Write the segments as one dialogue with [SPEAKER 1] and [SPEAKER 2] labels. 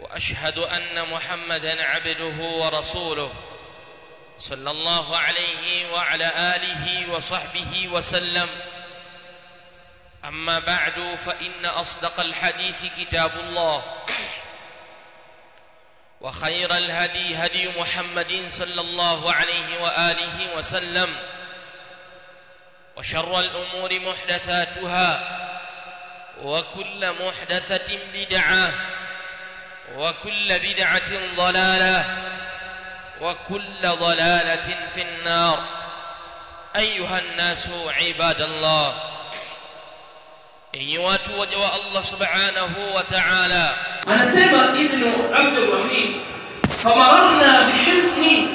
[SPEAKER 1] وأشهد أن محمدا عبده ورسوله صلى الله عليه وعلى آله وصحبه وسلم. أما بعد فإن أصدق الحديث كتاب الله وخير الهدي هدي محمد صلى الله عليه وآله وسلم وشر الأمور محدثاتها وكل محدثة بدعة وكل بدعة ضلالة وكل ضلالة في النار. أيها الناس عباد الله إيوات وجوى الله سبحانه وتعالى. أنا سيبا
[SPEAKER 2] ابن عبد الرحيم. فمررنا بحسن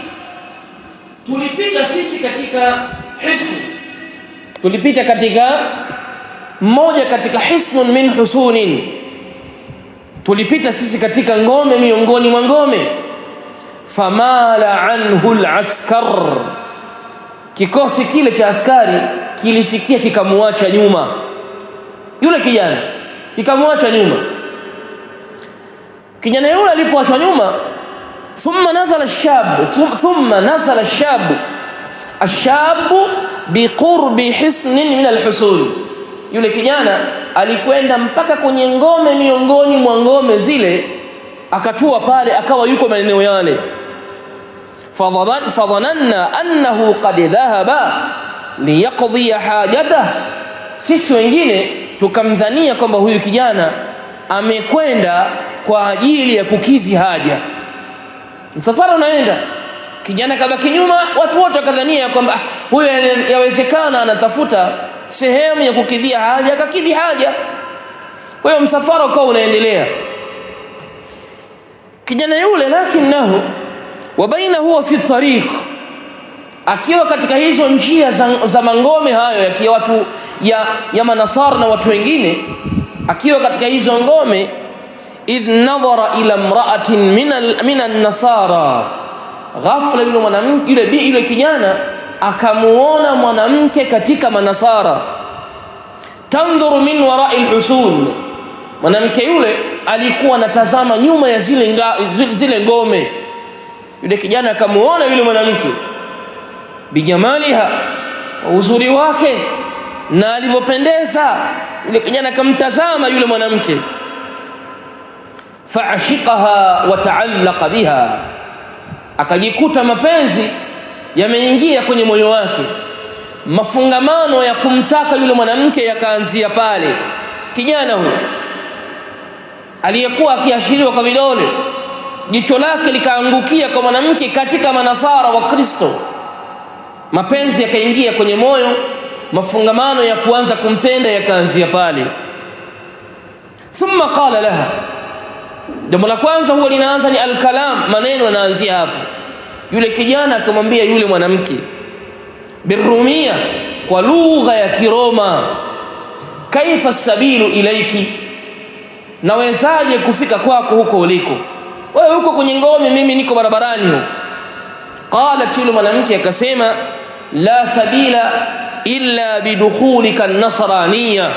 [SPEAKER 2] تلبيت سيسي كتك حسن تلبيت كتك موجة كتك حسن من حسون tulipita sisi katika ngome miongoni mwa ngome. Famala anhu alaskar. Kikosi kile cha askari kilifikia kikamwacha nyuma. Yule kijana kikamwacha nyuma. Kijana yule alipoachwa nyuma thumma nazala ash-shab thumma nazala ash-shab. Ash-shab biqurbi hisnin min al-husul. Yule kijana alikwenda mpaka kwenye ngome miongoni mwa ngome zile akatua pale akawa yuko maeneo yale. Fadhananna annahu qad dhahaba liyaqdi hajatah sisi wengine tukamdhania kwamba huyu kijana amekwenda kwa ajili ya kukidhi haja. Msafara unaenda. Kijana kabaki nyuma watu wote wakadhania kwamba huyu yawezekana anatafuta sehemu ya kukidhia haja akakidhi haja. Kwa hiyo msafara ukawa unaendelea. Kijana yule lakinahu wa baina huwa fi tariq akiwa katika hizo njia za, za mangome hayo ya watu ya, ya manasar na watu wengine akiwa katika hizo ngome idh nadhara ila imra'atin min an-nasara ghafla yule mwanamke yule yule kijana akamuona mwanamke katika manasara. Tandhuru min wara'i al-husun. Mwanamke yule alikuwa anatazama nyuma ya zile nga, zile ngome. Yule kijana akamuona yule mwanamke. Bijamaliha uzuri wake na alivyopendeza. Yule kijana akamtazama yule mwanamke. Faashiqaha wa ta'allaqa biha. Akajikuta mapenzi yameingia kwenye moyo wake. Mafungamano ya kumtaka yule mwanamke yakaanzia pale. Kijana huyo aliyekuwa akiashiriwa kwa vidole jicho lake likaangukia kwa mwanamke katika manasara wa Kristo. Mapenzi yakaingia kwenye moyo mafungamano ya kuanza kumpenda yakaanzia pale. Thumma qala laha. Jambo la kwanza huwa linaanza ni alkalam maneno yanaanzia hapo yule kijana akamwambia yule mwanamke birumia kwa lugha ya kiroma kaifa sabilu ilaiki? Nawezaje kufika kwako huko uliko? Wewe huko kwenye ngome mimi niko barabarani huko. Qalat yule mwanamke akasema la sabila illa bidukhulika nasraniya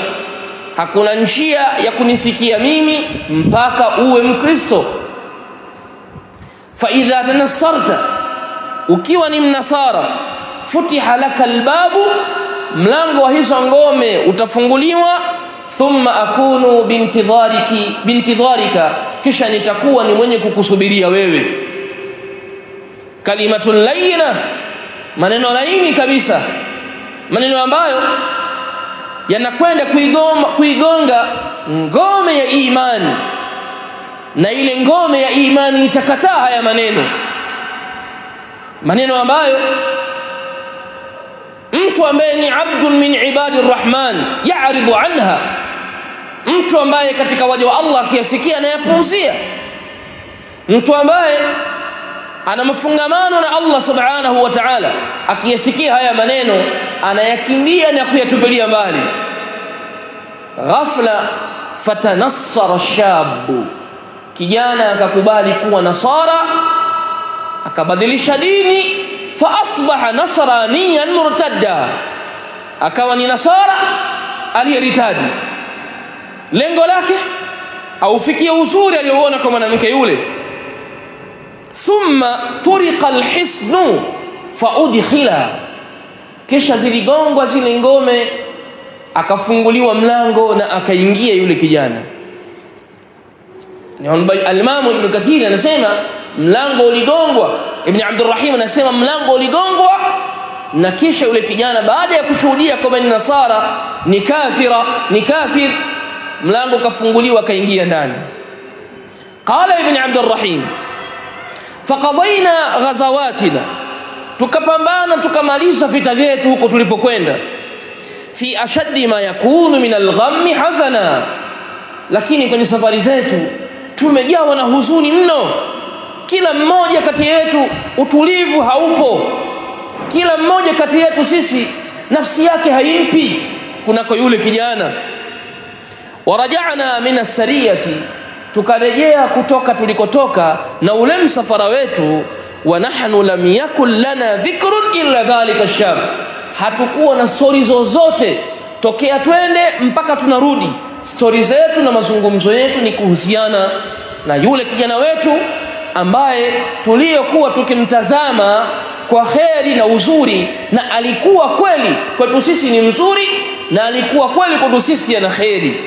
[SPEAKER 2] hakuna njia ya kunifikia mimi mpaka uwe mkristo. Fa idha tanassarta ukiwa ni mnasara futiha laka albabu mlango wa hizo ngome utafunguliwa thumma akunu bintidhariki bintidharika kisha nitakuwa ni mwenye kukusubiria wewe. Kalimatun layina maneno laini kabisa maneno ambayo yanakwenda kuigonga, kuigonga ngome ya imani. Na ile ngome ya imani itakataa haya maneno maneno ambayo mtu ambaye ni abdun min ibadi rrahman ya'ridu anha. Mtu ambaye katika waja wa Allah akiyasikia anayapuuzia mtu ambaye ana mafungamano na Allah subhanahu wa ta'ala akiyasikia haya maneno anayakimbia na kuyatupilia mbali. Ghafla fatanassara shabu kijana akakubali kuwa nasara akabadilisha dini fa asbaha nasraniyan murtadda. Akawa ni nasara aliyeritadi lengo lake aufikie uzuri aliyoona kwa mwanamke yule. Thumma turiqa alhisnu faudkhila kisha ziligongwa zile ngome akafunguliwa mlango na akaingia yule kijana. Al-Imam Ibn Kathir anasema mlango uligongwa. Ibn Abdurrahim anasema mlango uligongwa na kisha yule kijana baada ya kushuhudia kwamba ni nasara ni kafira ni kafir mlango kafunguliwa kaingia ndani. Qala ibn abdurrahim faqadaina ghazawatina tukapambana tukamaliza vita vyetu huko tulipokwenda. Fi ashaddi ma yakunu min alghammi hazana lakini kwenye safari zetu tumejawa na huzuni mno kila mmoja kati yetu utulivu haupo. Kila mmoja kati yetu sisi nafsi yake haimpi kunako yule kijana. Warajana min asariyati tukarejea kutoka tulikotoka na ule msafara wetu. Wa nahnu lam yakul lana dhikrun illa dhalika ash-shab hatukuwa na stori zozote tokea twende mpaka tunarudi. Stori zetu na mazungumzo yetu ni kuhusiana na yule kijana wetu ambaye tuliyokuwa tukimtazama kwa kheri na uzuri na alikuwa kweli kwetu sisi ni mzuri na alikuwa kweli kwetu sisi ana kheri.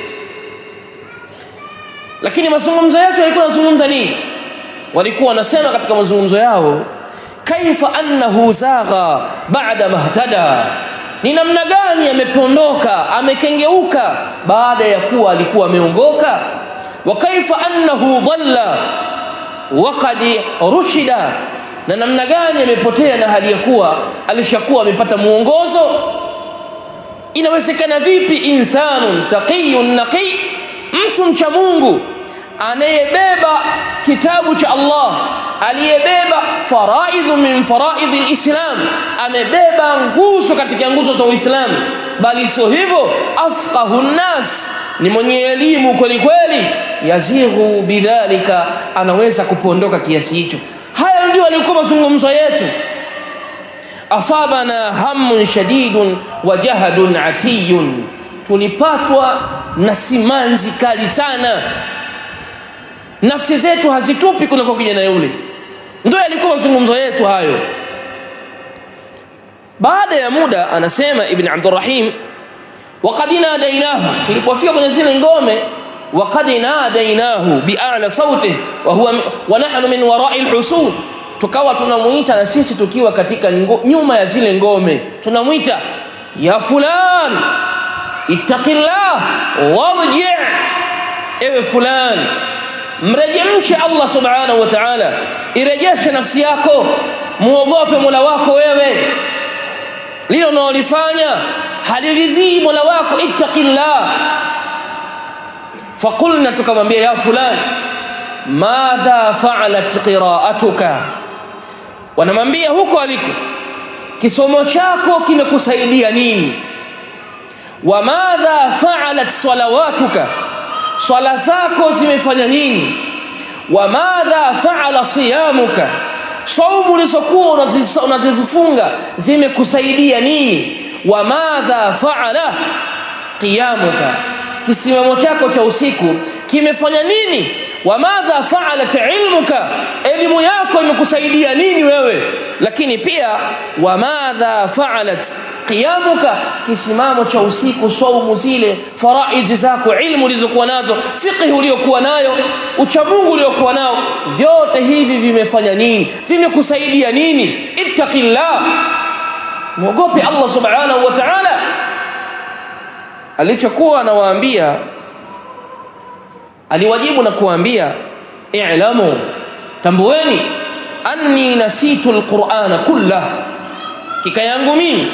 [SPEAKER 2] Lakini mazungumzo yetu yalikuwa yanazungumza nini? Walikuwa wanasema katika mazungumzo yao kaifa annahu zagha ba'da mahtada ni namna gani amepondoka amekengeuka baada ya kuwa alikuwa ameongoka? Wa kaifa annahu dhalla waqad rushida. Na namna gani amepotea na hali ya kuwa alishakuwa amepata muongozo inawezekana vipi insanu taqiyun naqi mtu mcha Mungu anayebeba kitabu cha Allah aliyebeba faraidhu min faraidhi alislam amebeba nguzo katika nguzo za Uislamu? Bali sio hivyo afqahu nnas ni mwenye elimu kweli kweli. Yazighu bidhalika anaweza kupondoka kiasi hicho. Haya ndio alikuwa mazungumzo yetu. Asabana hamun shadidun wa jahadun atiyun. Tulipatwa na simanzi kali sana. Nafsi zetu hazitupi kunako kijana yule. Ndio yalikuwa mazungumzo yetu hayo. Baada ya muda anasema ibn abdurrahim waqad nadainahu tulipofika kwenye zile ngome waqad nadainahu bi'ala sauti wa huwa wa nahnu min wara'i alhusun tukawa tunamuita na sisi tukiwa katika nyuma ya zile ngome. Tunamuita ya fulan ittaqillah warji ewe fulan mreje mche Allah subhanahu wa ta'ala. Irejeshe nafsi yako muogope Mola wako wewe lilo unalofanya haliridhii Mola wako ittaqillah. Faqulna tukamwambia ya fulan madha fa'alat qira'atuka? Wanamwambia huko aliko. Kisomo chako kimekusaidia nini? Wa madha fa'alat salawatuka? Swala zako zimefanya nini? Wa madha fa'ala siyamuka saumu ulizokuwa unazifunga zimekusaidia nini? Wa madha fa'ala qiyamuka. Kisimamo chako cha usiku kimefanya nini wa madha fa'alat ilmuka? Elimu yako imekusaidia nini wewe? Lakini pia wa madha fa'alat qiyamuka? Kisimamo cha usiku saumu zile faraidi zako ilmu ulizokuwa nazo fiqh uliokuwa nayo uchamungu uliokuwa nao vyote hivi vimefanya nini? Vimekusaidia nini? Ittaqillah. Muogope Allah subhanahu wa ta'ala. Alichokuwa anawaambia aliwajibu na kuambia i'lamu tambueni anni nasitu alqur'ana kullah. Kika yangu mimi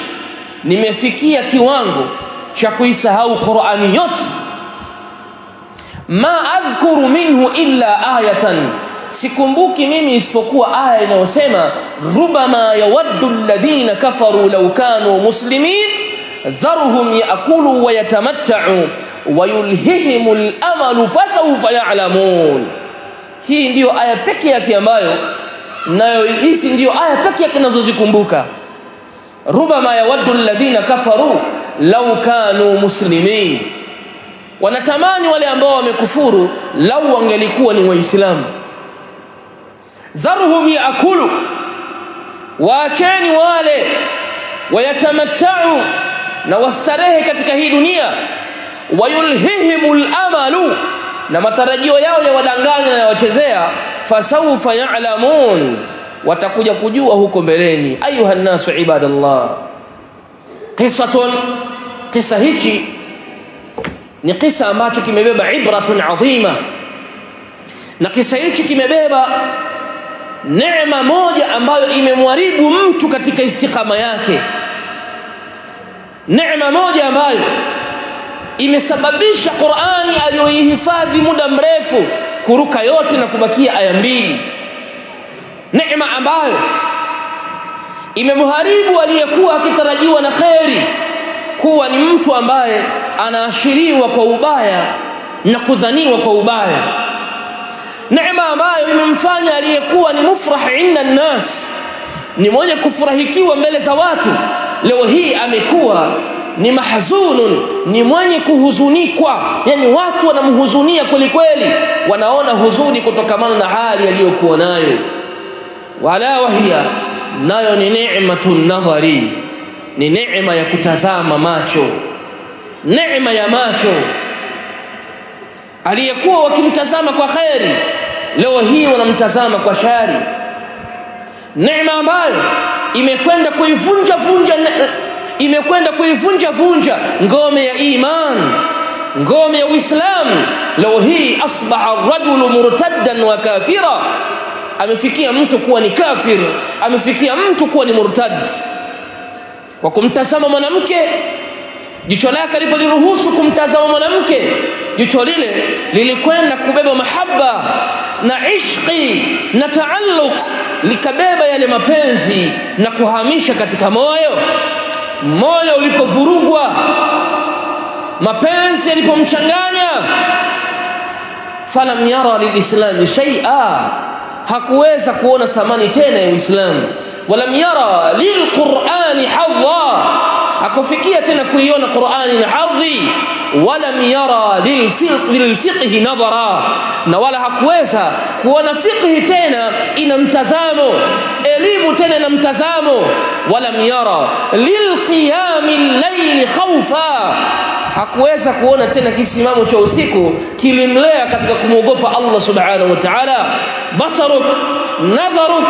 [SPEAKER 2] nimefikia kiwango cha kuisahau Qur'ani yote. Ma adhkuru minhu illa ayatan. Sikumbuki mimi isipokuwa aya inayosema rubama yawaddu alladhina kafaru law kanu muslimin dharhum yaakulu wa yatamatta'u wa yulhihimu al-amalu fasawfa ya'lamun hii ndiyo aya pekee yake ambayo nayo hizi ndiyo aya pekee yake nazozikumbuka. Rubama yawaddu alladhina kafaru law kanu muslimin. Wanatamani wale ambao wamekufuru lau wangelikuwa ni waislamu. Dharhum yaakulu waacheni wale wayatamattau na wastarehe katika hii dunia wayulhihimul amalu na matarajio yao ya wadanganya na yawachezea fasawfa ya'lamun watakuja kujua huko mbeleni. Ayuha nasu ibadallah. Qisatun kisa hiki ni kisa ambacho kimebeba ibratun adhima na kisa hichi kimebeba neema moja ambayo imemwaribu mtu katika istikama yake. Neema moja ambayo imesababisha Qur'ani aliyoihifadhi muda mrefu kuruka yote na kubakia aya mbili. Neema ambayo imemharibu aliyekuwa akitarajiwa na kheri kuwa ni mtu ambaye anaashiriwa kwa ubaya na kudhaniwa kwa ubaya. Neema ambayo imemfanya aliyekuwa ni mufrah inda nnas ni mwenye kufurahikiwa mbele za watu. Leo hii amekuwa ni mahzunun ni mwenye kuhuzunikwa. Yani watu wanamhuzunia kweli kweli wanaona huzuni kutokamana na hali aliyokuwa nayo. Wala wahia nayo ni neema nadhari ni neema ya kutazama macho. Neema ya macho. Aliyekuwa wakimtazama kwa khairi leo hii wanamtazama kwa shari. Neema ambayo imekwenda kuivunja vunja imekwenda kuivunja vunja ngome ya iman ngome ya uislamu. Leo hii asbaha rajulu murtaddan wa kafira amefikia mtu kuwa ni kafir amefikia mtu kuwa ni murtad. Kwa kumtazama mwanamke jicho lake lipoliruhusu kumtazama mwanamke jicho lile lilikwenda kubeba mahaba na ishqi na taalluq likabeba yale mapenzi na kuhamisha katika moyo moyo ulipovurugwa mapenzi yalipomchanganya falam yara lilislami shay'a hakuweza kuona thamani tena ya Uislamu walam yara lilqur'ani hadha hakufikia tena kuiona Qur'ani na hadhi walam yara lilfiqhi nadhara na wala hakuweza kuona fiqhi tena ina mtazamo elimu tena na mtazamo. Walam yara lilqiyami al-layli khawfa. Hakuweza kuona tena kisimamo cha usiku kilimlea katika kumwogopa Allah subhanahu wa ta'ala. Basaruk nadharuk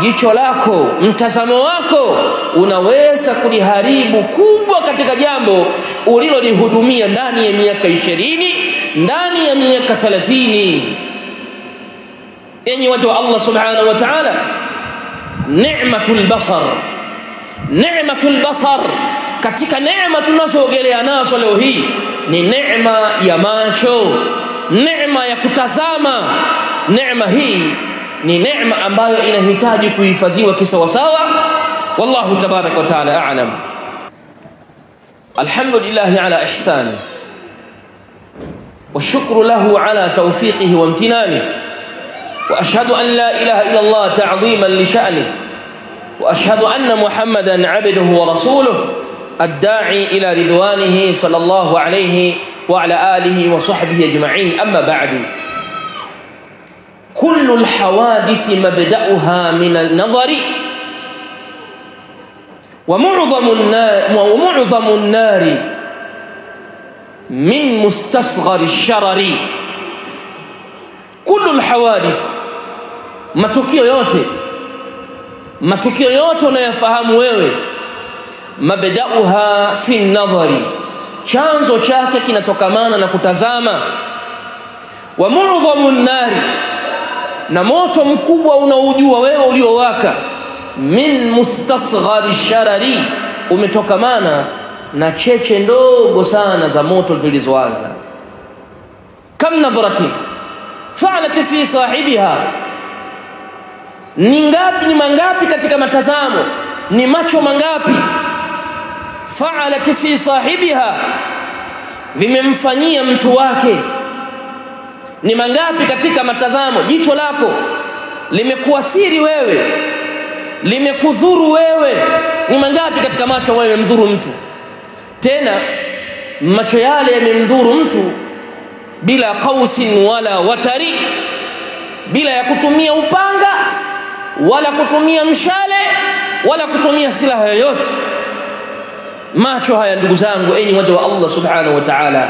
[SPEAKER 2] jicho lako mtazamo wako unaweza kuliharibu kubwa katika jambo ulilolihudumia ndani ya miaka ishirini ndani ya miaka thalathini enyi watu wa Allah subhanahu wa ta'ala نعمة البصر. نعمة البصر. كتك نعمة الناس وغيري ناس ولوهي. نعمة يا ماشو نعمة يا كتزامة نعمة هي. نعمة أمبايو إلى هتاجك ويفذي وكس وساوى والله تبارك وتعالى أعلم. الحمد لله على إحسانه. والشكر له على توفيقه وامتنانه. وأشهد أن لا إله إلا الله تعظيما لشأنه وأشهد أن محمدا عبده ورسوله الداعي إلى رضوانه صلى الله عليه وعلى آله وصحبه أجمعين. أما بعد كل الحوادث مبدأها من النظر ومعظم النار ومعظم النار من مستصغر الشرر. كل الحوادث matukio yote. Matukio yote unayofahamu wewe. Mabdauha fi nadhari chanzo chake kinatokamana na kutazama. Wa mu'dhamu nari na moto mkubwa unaojua wewe uliowaka. Min mustasghari sharari. Umetokamana na cheche ndogo sana za moto zilizoanza kam nadhrati fa'alat fi sahibiha ni ngapi ni mangapi katika matazamo? Ni macho mangapi? Fa'alat fi sahibiha vimemfanyia mtu wake. Ni mangapi katika matazamo? Jicho lako limekuathiri wewe limekudhuru wewe. Ni mangapi katika macho ambayo yamemdhuru mtu? Tena macho yale yamemdhuru mtu bila qausin wala watari bila ya kutumia upanga wala kutumia mshale wala kutumia silaha yoyote macho haya ndugu zangu enyi waja wa Allah subhanahu wa ta'ala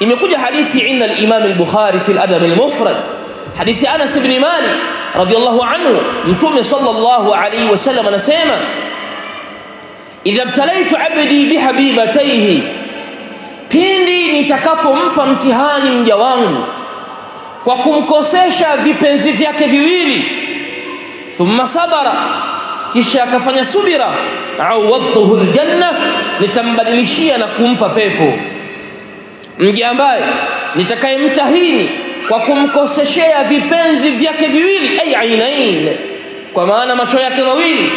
[SPEAKER 2] imekuja hadithi inda al-Imam al-Bukhari fi al-Adab al-Mufrad hadithi Anas ibn Malik radiyallahu anhu mtume sallallahu alayhi wasallam anasema idha ibtalaitu abdi bihabibatayhi pindi nitakapompa mtihani mja wangu kwa kumkosesha vipenzi vyake viwili thumma sabara. Kisha akafanya subira. Awadtuhu aljanna nitambadilishia na kumpa pepo. Mja ambaye nitakayemtahini kwa kumkoseshea vipenzi vyake viwili ay ainain. Kwa maana macho yake mawili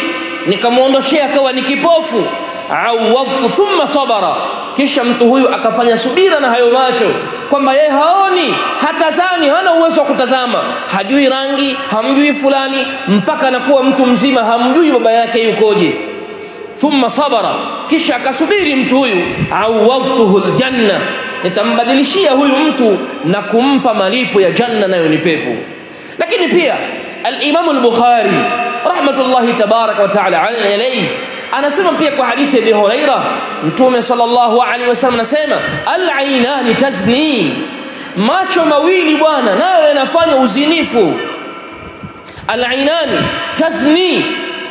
[SPEAKER 2] nikamuondoshea akawa ni kipofu. Awadtu thumma sabara kisha mtu huyu akafanya subira na hayo macho kwamba yeye haoni hatazani hana uwezo wa kutazama. Hajui rangi hamjui fulani mpaka anakuwa mtu mzima hamjui baba yake yukoje. Thumma sabara. Kisha akasubiri mtu huyu awadtuhu aljanna. Nitambadilishia huyu mtu na kumpa malipo ya janna nayo ni pepo. Lakini pia alimamu lbukhari rahmatullahi tabaraka wa ta'ala alayhi anasema pia kwa hadithi ya Huraira mtume sallallahu alaihi wasallam anasema al-ainani tazni macho mawili bwana nayo yanafanya uzinifu al-ainani tazni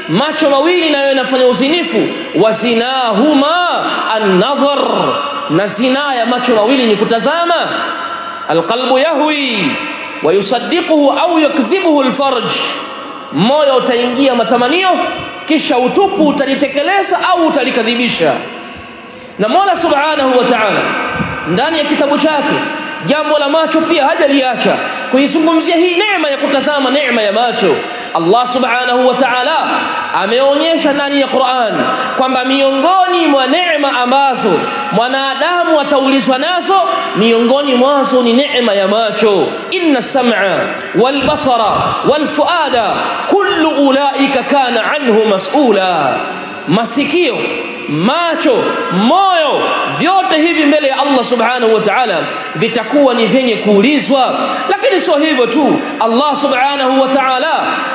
[SPEAKER 2] macho mawili nayo yanafanya uzinifu wazinahuma an-nadhar na zina ya macho mawili ni kutazama alqalbu yahwi wa yusaddiquhu au yakdhibuhu alfarj moyo utaingia matamanio kisha utupu utalitekeleza au utalikadhibisha. Na Mola subhanahu wa ta'ala ndani ya kitabu chake jambo la macho pia hajaliacha kuizungumzia hii neema ya kutazama neema ya macho Allah subhanahu wa ta'ala ameonyesha ndani ya Qur'an kwamba miongoni mwa neema ambazo mwanadamu ataulizwa nazo miongoni mwazo ni neema ya macho. Inna sam'a wal basara wal fuada kullu ulaika kana anhu mas'ula. Masikio macho moyo vyote hivi mbele ya Allah subhanahu wa ta'ala vitakuwa ni vyenye kuulizwa lakini sio hivyo tu. Allah subhanahu wa ta'ala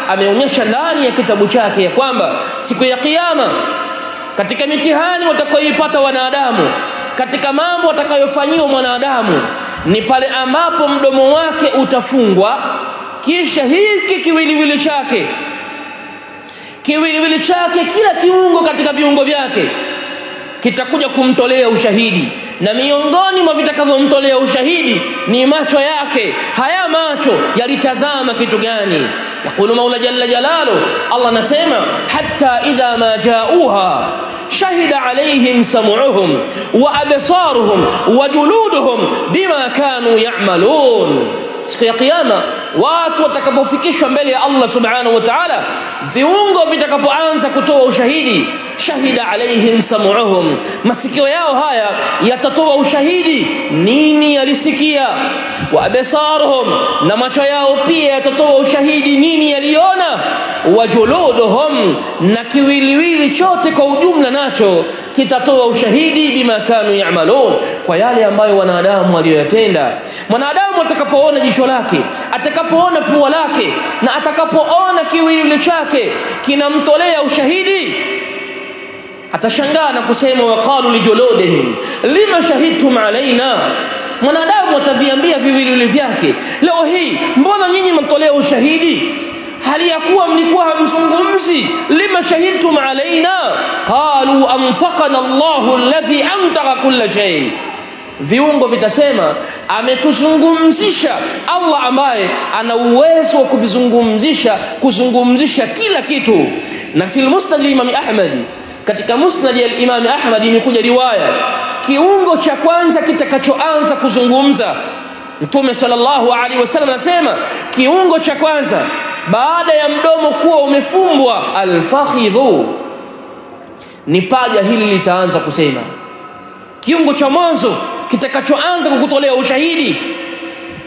[SPEAKER 2] ameonyesha ndani ya kitabu chake ya kwamba siku ya kiyama katika mitihani watakayoipata wanadamu katika mambo watakayofanyiwa mwanadamu ni pale ambapo mdomo wake utafungwa kisha hiki kiwiliwili chake kiwiliwili chake kila kiungo katika viungo vyake kitakuja kumtolea ushahidi na miongoni mwa vitakavyomtolea ushahidi ni macho yake haya macho yalitazama kitu gani يقول مولى جل جلاله الله نسمع حتى إذا ما جاءوها شهد عليهم سمعهم وأبصارهم وجلودهم بما كانوا يعملون siku ya kiyama watu watakapofikishwa mbele ya Allah subhanahu wa ta'ala viungo vitakapoanza kutoa ushahidi shahida alaihim sam'uhum. Masikio yao haya yatatoa ushahidi nini yalisikia? Wa absaruhum na macho yao pia yatatoa ushahidi nini yaliona? Wa juluduhum na kiwiliwili chote kwa ujumla nacho kitatoa ushahidi bima kanu ya'malun kwa yale ambayo wanadamu waliyotenda mwanadamu atakapoona jicho lake atakapoona pua lake na atakapoona kiwiliwili chake kinamtolea ushahidi atashangaa na kusema waqalu lijuludihim lima shahidtum alaina mwanadamu ataviambia viwiliwili vyake leo hii mbona nyinyi mtolea ushahidi? Hali ya kuwa mlikuwa hamzungumzi lima shahidtum alaina qalu antaqana Allahu alladhi antaqa kulla shay. Viungo vitasema ametuzungumzisha Allah ambaye ana uwezo wa kuvizungumzisha kuzungumzisha kila kitu. Na fil musnad Imam Ahmad katika musnad ya Imam Ahmad imekuja riwaya. Kiungo cha kwanza kitakachoanza kuzungumza mtume sallallahu alaihi wasallam anasema kiungo cha kwanza baada ya mdomo kuwa umefumbwa alfakhidhu. Ni paja hili litaanza kusema. Kiungo cha mwanzo kitakachoanza kukutolea ushahidi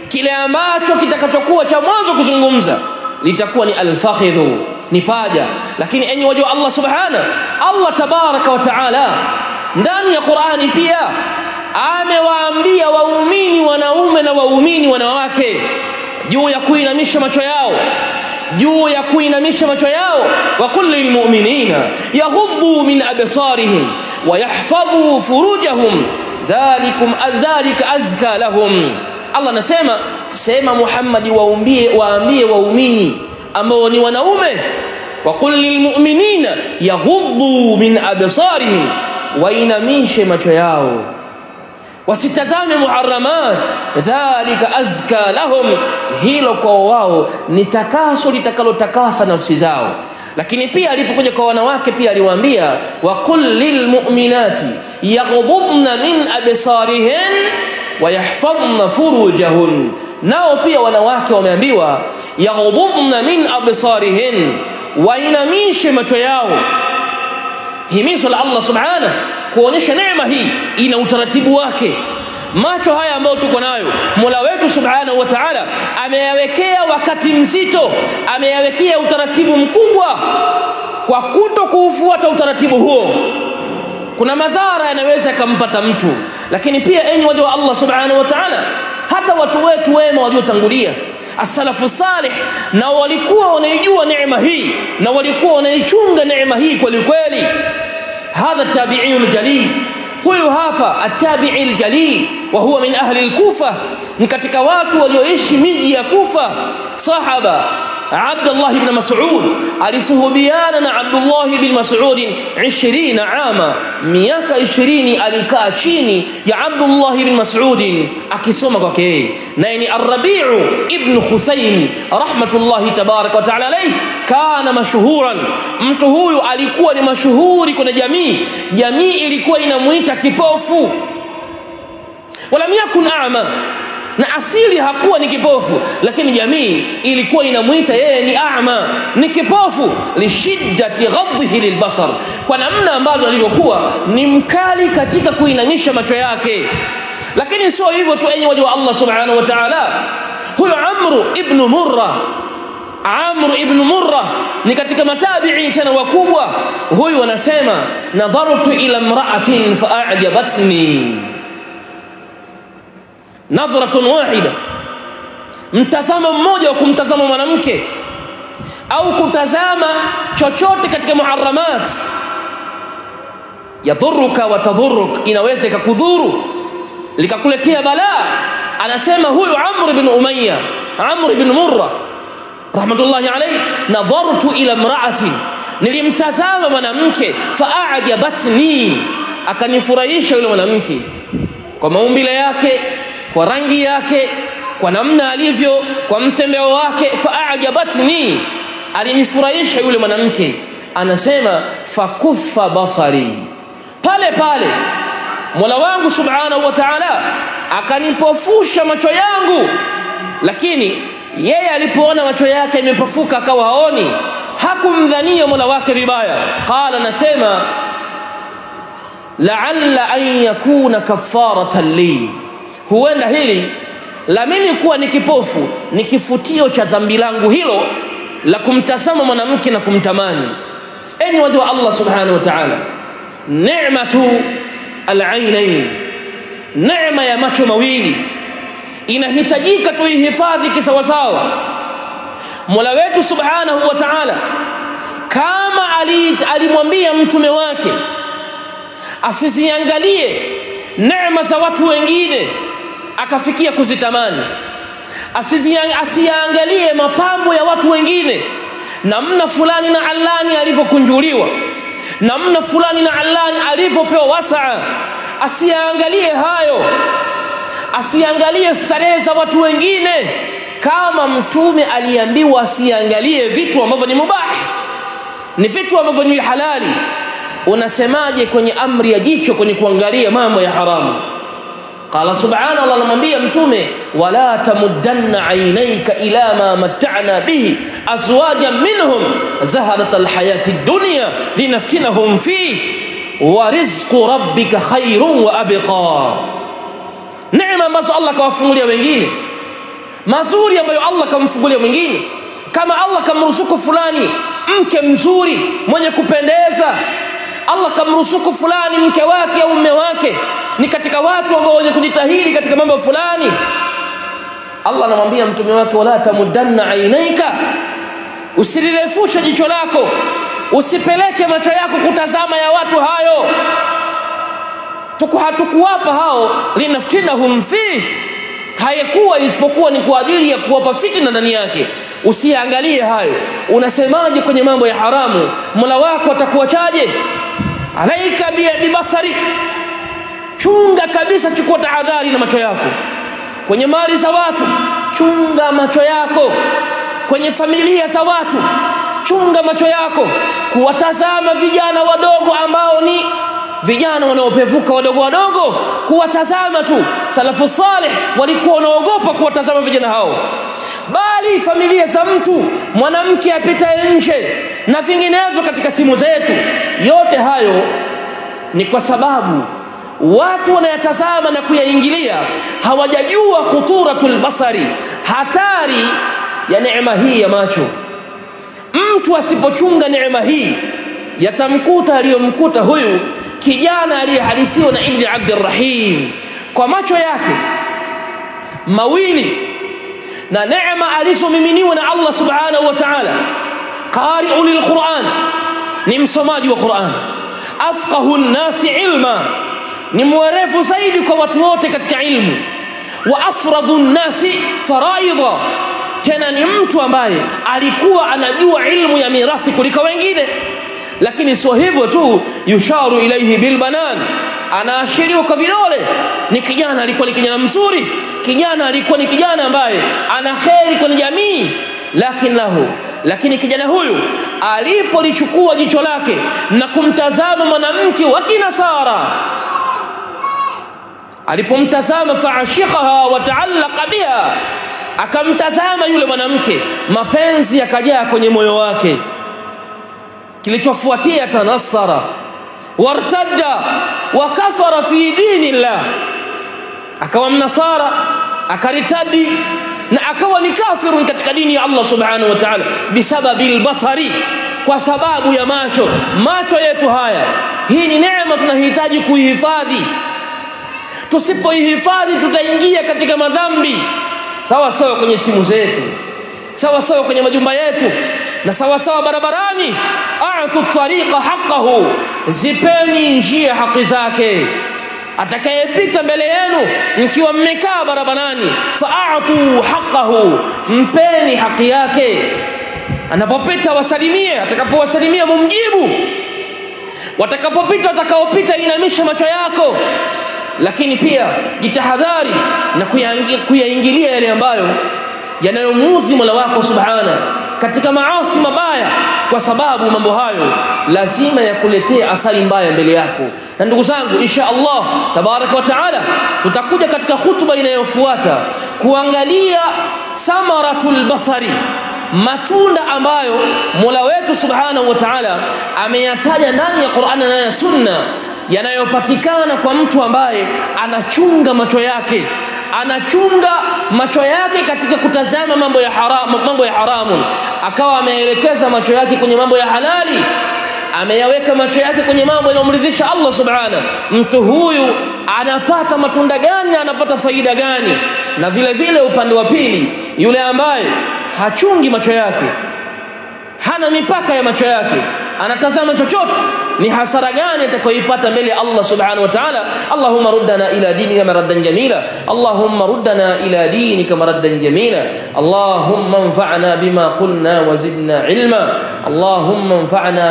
[SPEAKER 2] kile ambacho kitakachokuwa cha mwanzo kuzungumza litakuwa ni alfakhidhu ni paja. Lakini enyi waja wa Allah subhana Allah tabaraka wa taala ndani ya Qur'ani pia amewaambia waumini wanaume na waumini wanawake juu ya kuinamisha macho yao juu ya kuinamisha macho yao. Wa qul lilmu'minina yaghuddu min absarihim wa yahfadhu furujahum dhalikum adhalika azka lahum. Allah anasema sema Muhammad waambie waambie waumini ambao ni wanaume wa qul lilmu'minina yaghuddu min absarihim wainamishe macho yao wasitazame muharramat dhalika azka lahum hilo kwa wao ni takaso litakalotakasa nafsi zao lakini pia alipokuja kwa wanawake pia aliwaambia waqul lilmu'minati yaghdubna min absarihin wayahfadhna furujahun nao pia wanawake wameambiwa yaghdubna min absarihin wainamishe macho yao. Himizo la Allah subhanahu kuonyesha neema hii ina utaratibu wake. Macho haya ambayo tuko nayo Mola wetu Subhanahu wa Ta'ala ameyawekea wakati mzito ameyawekea utaratibu mkubwa kwa kuto kuufuata utaratibu huo. Kuna madhara yanaweza yakampata mtu lakini pia enyi waja wa Allah Subhanahu wa Ta'ala hata watu wetu wema waliotangulia. Asalafu salih na walikuwa wanaijua neema hii na walikuwa wanaichunga neema hii kwa kweli. Hadha tabi'iyul jalil huyu hapa atabi'i al-jalil wa huwa min ahli al-kufa. Ni katika watu walioishi miji ya kufa. Sahaba عبد الله بن مسعود. عليه بيانا عبد الله بن مسعود 20 عاما. مياك 20 اليكا تشيني يا عبد الله بن مسعود. اكيسوما كوكي نيني الربيع ابن حسين رحمة الله تبارك وتعالى عليه كان مشهورا. mtu huyu alikuwa كنا mashuhuri kwa jamii jamii ilikuwa inamuita kipofu wala miakun na asili hakuwa ni kipofu lakini jamii ilikuwa inamwita yeye ni a'ma ni kipofu. Lishiddati ghadhihi lilbasar kwa namna ambazo alivyokuwa ni mkali katika kuinamisha macho yake. Lakini sio hivyo tu enyi waja wa Allah subhanahu wa ta'ala. Huyo Amru ibn Murra Amr ibn Murra ni katika matabi'i tena wakubwa. Huyu anasema nadhartu ila imra'atin fa'ajabatni nadhratun wahida. Mtazamo mmoja wa kumtazama mwanamke au kutazama chochote katika muharramat yadhuruka wa tadhuruk inaweza ikakudhuru likakuletea balaa. Anasema huyu Amr ibn Umayya Amr ibn Murra rahmatullahi alayhi nadhartu ila imra'atin. Nilimtazama mwanamke fa'ajabatni akanifurahisha yule mwanamke kwa maumbile yake kwa rangi yake kwa namna alivyo kwa mtembeo wake. Fa'ajabatni alinifurahisha yule mwanamke. Anasema fakuffa basari. Pale pale Mola wangu subhanahu wa ta'ala akanipofusha macho yangu. Lakini yeye alipoona macho yake yamepofuka akawa haoni. Hakumdhania Mola wake vibaya. Qala nasema la'alla an yakuna kafaratan li huenda hili la mimi kuwa ni kipofu ni kifutio cha dhambi langu hilo la kumtazama mwanamke na kumtamani. Enyi watu wa Allah subhanahu wa ta'ala ni'matu al-ainain neema ya macho mawili. Inahitajika tuihifadhi kisawasawa. Mola wetu subhanahu wa ta'ala kama alimwambia mtume wake asiziangalie neema za watu wengine akafikia kuzitamani. Asiangalie mapambo ya watu wengine. Namna fulani na allani alivyokunjuliwa. Namna fulani na allani alivyopewa wasaa. Asiangalie hayo. Asiangalie starehe za watu wengine. Kama mtume aliambiwa asiangalie vitu ambavyo ni mubahi ni vitu ambavyo ni halali unasemaje kwenye amri ya jicho kwenye kuangalia mambo ya haramu قال سبحان الله لما بيه متومي ولا تمدن عينيك إلى ما متعنا به أزواجا منهم زهرت الحياة الدنيا لنفتنهم فيه ورزق ربك خير وأبقى. نعم ما سأل الله كوافهم لي وينجيني ما سأل الله كوافهم لي وينجيني كما الله كم رزق فلاني mke mzuri mwenye kupendeza Allah kamruzuku fulani mke wake au mume wake. Ni katika watu ambao wenye kujitahidi katika mambo fulani. Allah anamwambia mtume wake wala tamuddanna ainaika usilirefushe jicho lako. Usipeleke macho yako kutazama ya watu hayo. Tuko hatukuwapa hao linaftinahum fi. Hayakuwa isipokuwa ni kwa ajili ya kuwapa fitina ndani yake. Usiangalie hayo. Unasemaje kwenye mambo ya haramu? Mola wako atakuachaje alaika bibasarik chunga kabisa chukua tahadhari na macho yako. Kwenye mali za watu chunga macho yako. Kwenye familia za watu chunga macho yako. Kuwatazama vijana wadogo ambao ni vijana wanaopevuka wadogo wadogo kuwatazama tu. Salafu saleh walikuwa wanaogopa kuwatazama vijana hao. Bali familia za mtu mwanamke apita nje na vinginevyo katika simu zetu. Yote hayo ni kwa sababu watu wanayatazama na kuyaingilia hawajajua khuturatul basari hatari ya neema hii ya macho. Mtu asipochunga neema hii yatamkuta aliyomkuta huyu kijana aliyehadithiwa na Ibni Abdirrahim. Kwa macho yake mawili na neema alizomiminiwa na Allah subhanahu wa ta'ala qari'u lilquran ni msomaji wa Qur'an. Afqahu an-nasi ilma. Ni mwerefu zaidi kwa watu wote katika ilmu. Wa afradhu an-nasi faraidha. Tena ni mtu ambaye alikuwa anajua ilmu ya mirathi kuliko wengine. Lakini sio hivyo tu yusharu ilaihi bilbanan anaashiriwa kwa vidole. Ni kijana alikuwa ni kijana mzuri. Kijana alikuwa ni kijana ambaye ana kheri kwenye jamii. Lakinahu lakini kijana huyu alipolichukua jicho lake na kumtazama mwanamke wa kinasara alipomtazama faashikaha wataallaqa biha akamtazama yule mwanamke mapenzi yakajaa kwenye moyo wake. Kilichofuatia tanassara wartadda wa kafara fi dinillah akawa mnasara akaritadi na akawa ni kafirun katika dini ya Allah subhanahu wa ta'ala bisababi albasari kwa sababu ya macho. Macho yetu haya hii ni neema tunahitaji kuihifadhi. Tusipoihifadhi tutaingia katika madhambi. Sawa sawa kwenye simu zetu sawa sawa kwenye majumba yetu na sawa sawa barabarani. A'tu tariqa haqqahu zipeni njia haki zake atakayepita mbele yenu mkiwa mmekaa barabarani fa'atu haqqahu mpeni haki yake. Anapopita wasalimie atakapowasalimia mumjibu. Watakapopita watakaopita inamisha macho yako. Lakini pia jitahadhari na kuyaingilia yale ambayo yanayomuudhi Mola wako subhana katika maasi mabaya. Kwa sababu mambo hayo lazima yakuletee athari mbaya mbele yako. Na ndugu zangu insha Allah tabaraka wa taala tutakuja katika hutuba inayofuata kuangalia thamaratul basari matunda ambayo Mola wetu subhanahu wa ta'ala ameyataja ndani ya Qur'an na ya Sunna yanayopatikana kwa mtu ambaye anachunga macho yake anachunga macho yake katika kutazama mambo ya haramu mambo ya haramu akawa ameelekeza macho yake kwenye mambo ya halali. Ameyaweka macho yake kwenye mambo yanayomridhisha Allah subhana mtu huyu anapata matunda gani anapata faida gani? Na vile vile upande wa pili yule ambaye hachungi macho yake hana mipaka ya macho yake anatazama chochote ni hasara gani atakayoipata mbele Allah subhanahu wa ta'ala Allahumma ruddana ila dinika maraddan jamila Allahumma ruddana ila dinika maraddan jamila Allahumma anfa'na bima qulna wa zidna ilma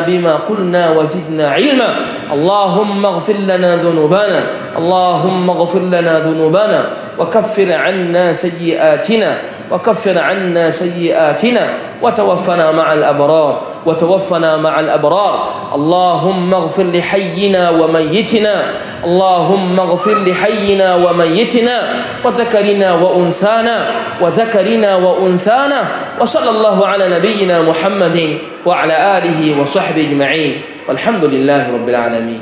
[SPEAKER 2] bima qulna wa zidna ilma Allahumma ighfir lana dhunubana Allahumma ighfir lana dhunubana wa kaffir 'anna sayyi'atina وكفر عنا سيئاتنا وتوفنا مع الأبرار وتوفنا مع الأبرار. اللهم اغفر لحينا وميتنا اللهم اغفر لحينا وميتنا وذكرنا وأنثانا وذكرنا وأنثانا وصلى الله على نبينا محمد وعلى آله وصحبه أجمعين. والحمد لله رب العالمين.